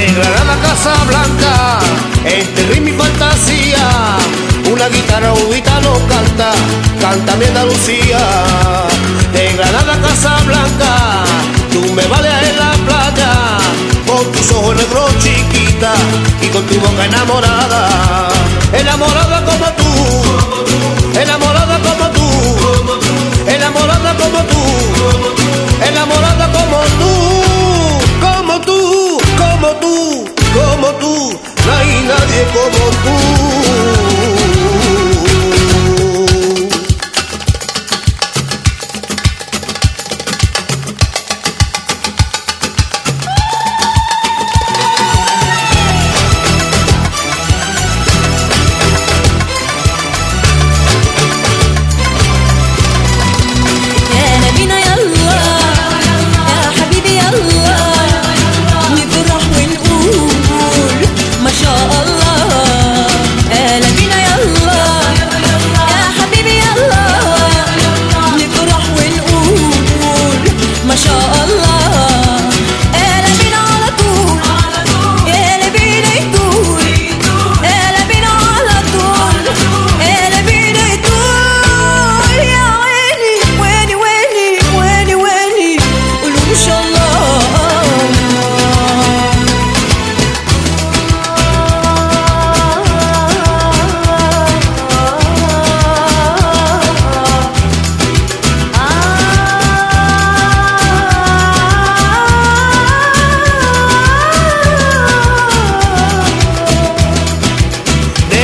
negra la casa blanca, este ritmo mi fantasía, una guitarra ubita no canta, canta mi Andalucía, negra la casa blanca, tú me vales en la playa, con tus ojos negros chiquita y con tu boca enamorada, enamorada. como tú.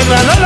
la la